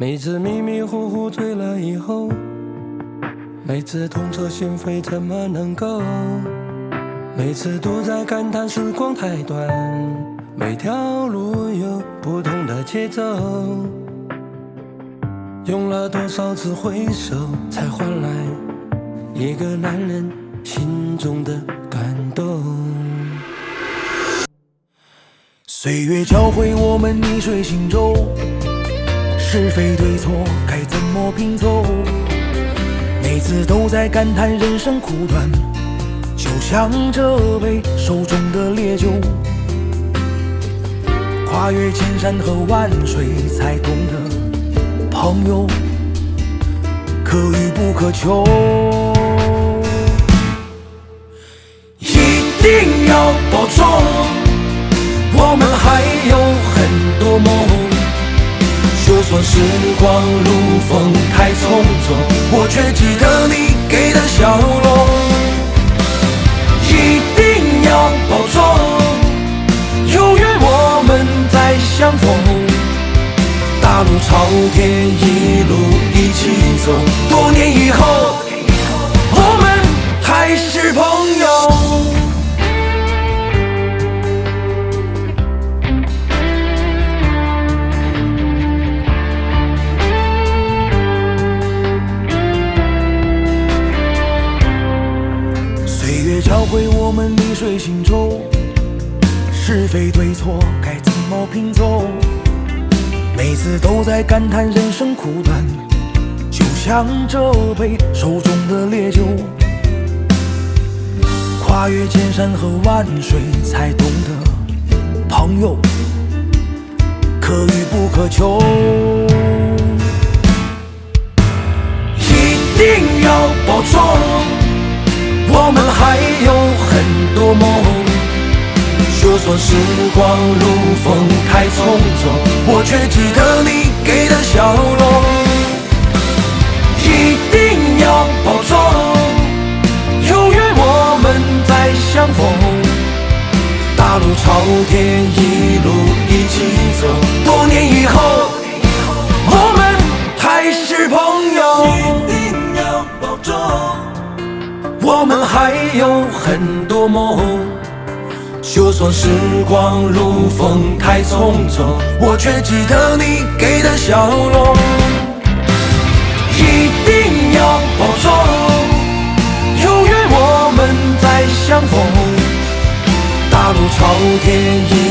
每次迷迷糊糊醉了以后，每次痛彻心扉，怎么能够？每次都在感叹时光太短，每条路有不同的节奏。用了多少次挥手，才换来一个男人心中的感动？岁月教会我们逆水行舟，是非对错该怎么拼凑？每次都在感叹人生苦短，就像这杯手中的烈酒，跨越千山和万水才懂得，朋友可遇不可求，一定要保重。我们还有很多梦，说时光如风太匆匆，我却记得你给的笑容。一定要保重，有缘我们再相逢。大路朝天，一路一起走，多年以后，会我们逆水行舟，是非对错该怎么拼凑？每次都在感叹人生苦短，就像这杯手中的烈酒，跨越千山和万水才懂得，朋友可遇不可求，就算时光如风太匆匆，我却记得你给的笑容。一定要保重，有缘我们再相逢。大路朝天，一路一起走，多年以后，我们还是朋友。一定要保重。我们还有很多梦，就算时光如风太匆匆，我却记得你给的笑容。一定要保重，有缘我们再相逢。大路朝天一。